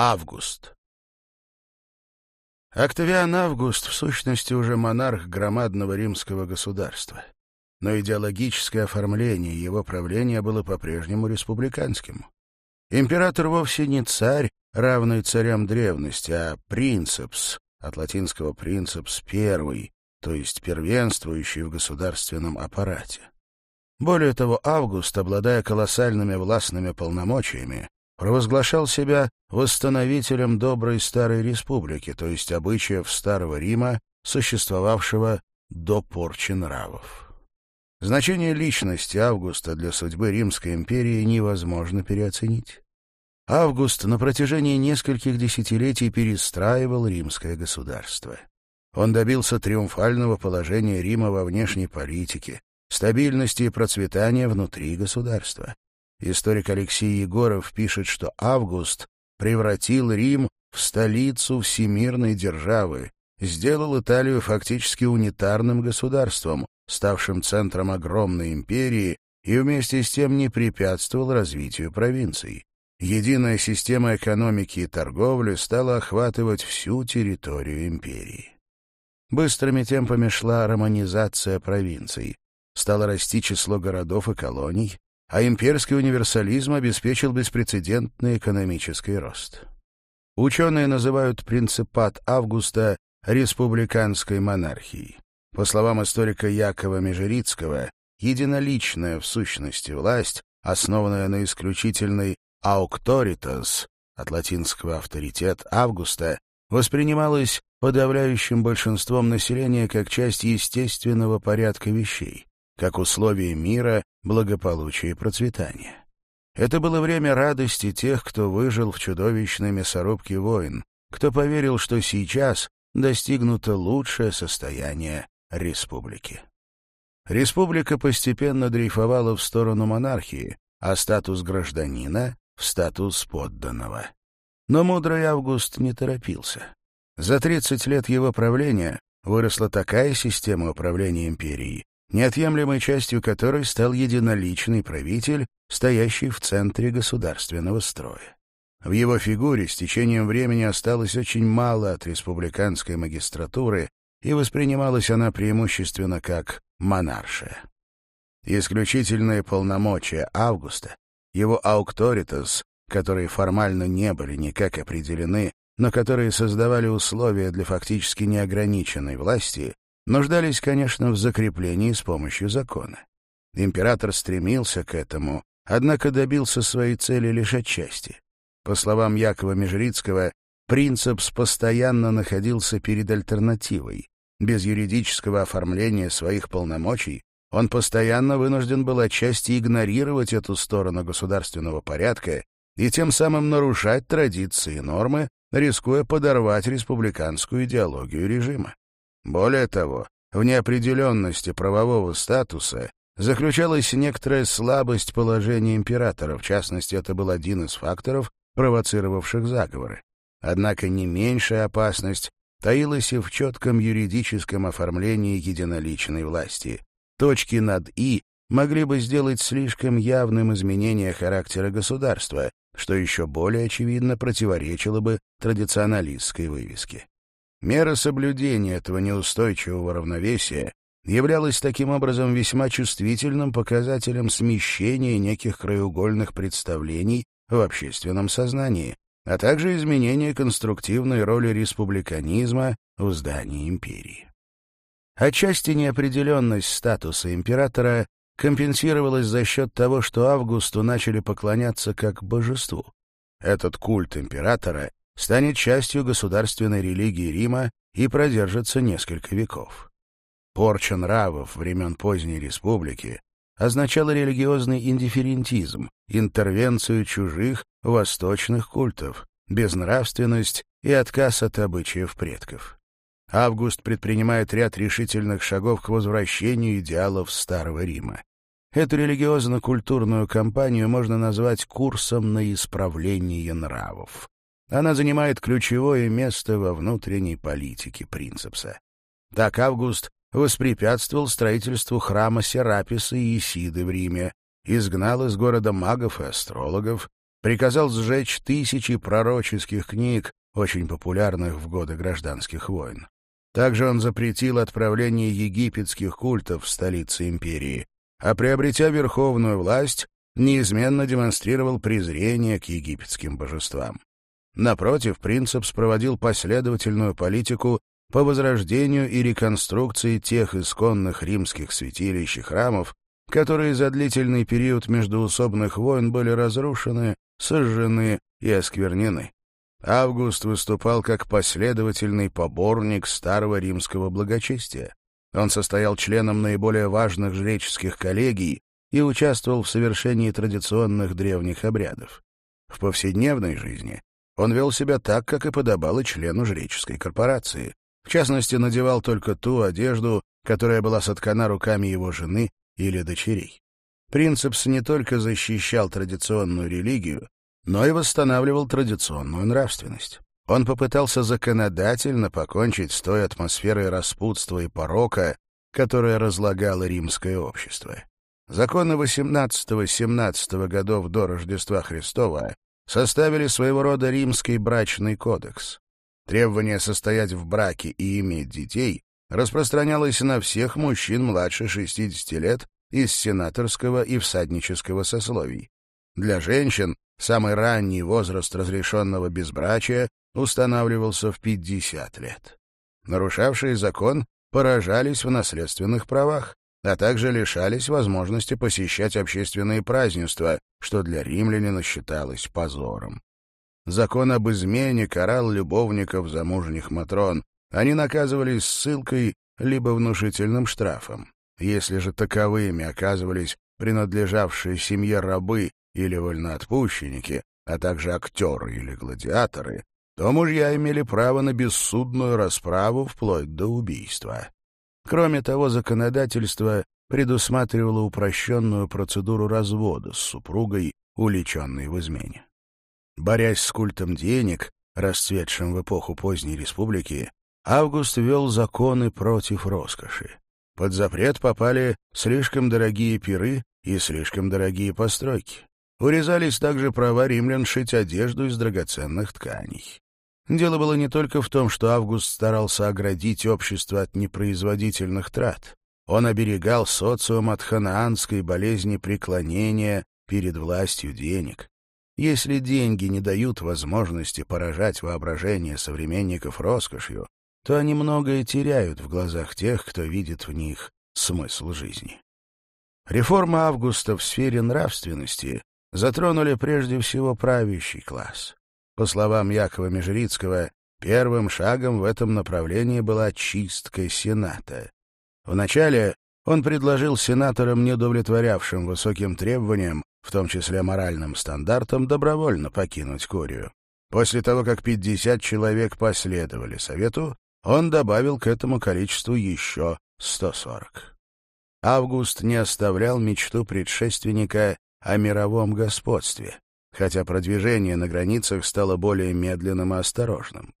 Август. Октавиан Август в сущности уже монарх громадного римского государства, но идеологическое оформление его правления было по-прежнему республиканским. Император вовсе не царь, равный царям древности, а принцепс, от латинского «принцепс первый», то есть первенствующий в государственном аппарате. Более того, Август, обладая колоссальными властными полномочиями, провозглашал себя восстановителем доброй старой республики, то есть обычаев Старого Рима, существовавшего до порчи нравов. Значение личности Августа для судьбы Римской империи невозможно переоценить. Август на протяжении нескольких десятилетий перестраивал римское государство. Он добился триумфального положения Рима во внешней политике, стабильности и процветания внутри государства. Историк Алексей Егоров пишет, что Август превратил Рим в столицу всемирной державы, сделал Италию фактически унитарным государством, ставшим центром огромной империи и вместе с тем не препятствовал развитию провинций. Единая система экономики и торговли стала охватывать всю территорию империи. Быстрыми темпами шла романизация провинций. Стало расти число городов и колоний, а имперский универсализм обеспечил беспрецедентный экономический рост. Ученые называют принципат Августа республиканской монархией. По словам историка Якова Межерицкого, единоличная в сущности власть, основанная на исключительной «аукторитас» от латинского «авторитет» Августа, воспринималась подавляющим большинством населения как часть естественного порядка вещей, как условие мира, благополучия и процветания. Это было время радости тех, кто выжил в чудовищной мясорубке войн, кто поверил, что сейчас достигнуто лучшее состояние республики. Республика постепенно дрейфовала в сторону монархии, а статус гражданина — в статус подданного. Но мудрый Август не торопился. За 30 лет его правления выросла такая система управления империей, неотъемлемой частью которой стал единоличный правитель, стоящий в центре государственного строя. В его фигуре с течением времени осталось очень мало от республиканской магистратуры, и воспринималась она преимущественно как монаршия. Исключительные полномочия Августа, его аукторитас, которые формально не были никак определены, но которые создавали условия для фактически неограниченной власти, нуждались, конечно, в закреплении с помощью закона. Император стремился к этому, однако добился своей цели лишь отчасти. По словам Якова Межрицкого, принцепс постоянно находился перед альтернативой. Без юридического оформления своих полномочий он постоянно вынужден был отчасти игнорировать эту сторону государственного порядка и тем самым нарушать традиции и нормы, рискуя подорвать республиканскую идеологию режима. Более того, в неопределенности правового статуса заключалась некоторая слабость положения императора, в частности, это был один из факторов, провоцировавших заговоры. Однако не меньшая опасность таилась и в четком юридическом оформлении единоличной власти. Точки над «и» могли бы сделать слишком явным изменение характера государства, что еще более очевидно противоречило бы традиционалистской вывеске. Мера соблюдения этого неустойчивого равновесия являлась таким образом весьма чувствительным показателем смещения неких краеугольных представлений в общественном сознании, а также изменения конструктивной роли республиканизма в здании империи. Отчасти неопределенность статуса императора компенсировалась за счет того, что Августу начали поклоняться как божеству. Этот культ императора станет частью государственной религии Рима и продержится несколько веков. Порча нравов времен поздней республики означала религиозный индифферентизм, интервенцию чужих восточных культов, безнравственность и отказ от обычаев предков. Август предпринимает ряд решительных шагов к возвращению идеалов Старого Рима. Эту религиозно-культурную кампанию можно назвать курсом на исправление нравов. Она занимает ключевое место во внутренней политике Принцепса. Так Август воспрепятствовал строительству храма Сераписа и Исиды в Риме, изгнал из города магов и астрологов, приказал сжечь тысячи пророческих книг, очень популярных в годы гражданских войн. Также он запретил отправление египетских культов в столице империи, а приобретя верховную власть, неизменно демонстрировал презрение к египетским божествам. Напротив, принцип проводил последовательную политику по возрождению и реконструкции тех исконных римских святилищ и храмов, которые за длительный период междуусобных войн были разрушены, сожжены и осквернены. Август выступал как последовательный поборник старого римского благочестия. Он состоял членом наиболее важных жреческих коллегий и участвовал в совершении традиционных древних обрядов. В повседневной жизни он вел себя так, как и подобало члену жреческой корпорации. В частности, надевал только ту одежду, которая была соткана руками его жены или дочерей. Принцепс не только защищал традиционную религию, но и восстанавливал традиционную нравственность. Он попытался законодательно покончить с той атмосферой распутства и порока, которая разлагала римское общество. Законы 18-17 годов до Рождества Христова составили своего рода римский брачный кодекс. Требование состоять в браке и иметь детей распространялось на всех мужчин младше 60 лет из сенаторского и всаднического сословий. Для женщин самый ранний возраст разрешенного безбрачия устанавливался в 50 лет. Нарушавшие закон поражались в наследственных правах а также лишались возможности посещать общественные празднества, что для римлянина считалось позором. Закон об измене карал любовников замужних матрон. Они наказывались ссылкой либо внушительным штрафом. Если же таковыми оказывались принадлежавшие семье рабы или вольноотпущенники, а также актеры или гладиаторы, то мужья имели право на бессудную расправу вплоть до убийства. Кроме того, законодательство предусматривало упрощенную процедуру развода с супругой, уличенной в измене. Борясь с культом денег, расцветшим в эпоху поздней республики, Август ввел законы против роскоши. Под запрет попали слишком дорогие пиры и слишком дорогие постройки. Урезались также права римлян шить одежду из драгоценных тканей. Дело было не только в том, что Август старался оградить общество от непроизводительных трат. Он оберегал социум от ханаанской болезни преклонения перед властью денег. Если деньги не дают возможности поражать воображение современников роскошью, то они многое теряют в глазах тех, кто видит в них смысл жизни. Реформы Августа в сфере нравственности затронули прежде всего правящий класс. По словам Якова Межрицкого, первым шагом в этом направлении была чистка Сената. Вначале он предложил сенаторам, не удовлетворявшим высоким требованиям, в том числе моральным стандартам, добровольно покинуть Корию. После того, как 50 человек последовали совету, он добавил к этому количеству еще 140. Август не оставлял мечту предшественника о мировом господстве хотя продвижение на границах стало более медленным и осторожным.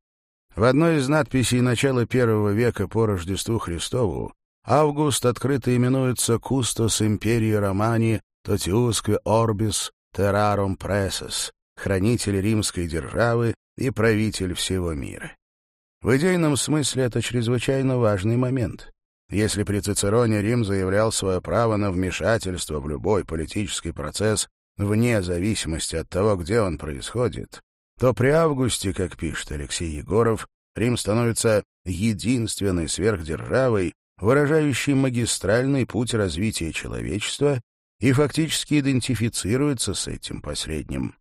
В одной из надписей начала первого века по Рождеству Христову Август открыто именуется «Кустос империи Романи Тотиусque Orbis Террарум Прессес», хранитель римской державы и правитель всего мира. В идейном смысле это чрезвычайно важный момент. Если при Цицероне Рим заявлял свое право на вмешательство в любой политический процесс вне зависимости от того, где он происходит, то при августе, как пишет Алексей Егоров, Рим становится единственной сверхдержавой, выражающей магистральный путь развития человечества и фактически идентифицируется с этим последним.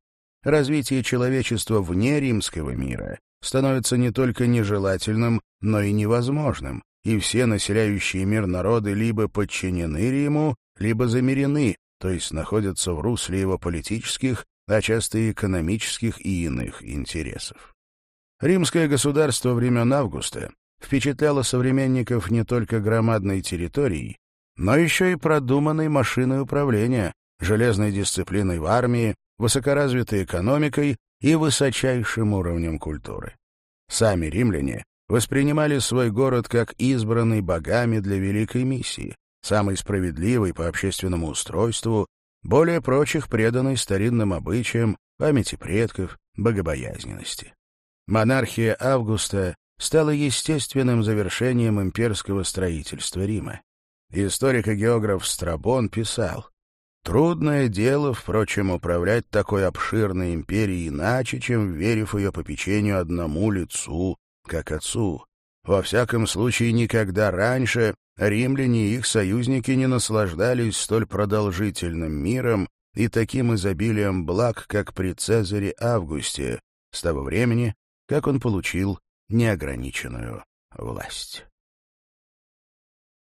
Развитие человечества вне римского мира становится не только нежелательным, но и невозможным, и все населяющие мир народы либо подчинены Риму, либо замерены, то есть находятся в русле его политических, а часто и экономических и иных интересов. Римское государство времен Августа впечатляло современников не только громадной территорией, но еще и продуманной машиной управления, железной дисциплиной в армии, высокоразвитой экономикой и высочайшим уровнем культуры. Сами римляне воспринимали свой город как избранный богами для великой миссии, самый справедливый по общественному устройству, более прочих преданный старинным обычаям, памяти предков, богобоязненности. Монархия Августа стала естественным завершением имперского строительства Рима. Историк и географ Страбон писал, «Трудное дело, впрочем, управлять такой обширной империей иначе, чем верив ее попечению одному лицу, как отцу. Во всяком случае, никогда раньше римляне и их союзники не наслаждались столь продолжительным миром и таким изобилием благ, как при Цезаре Августе, с того времени, как он получил неограниченную власть.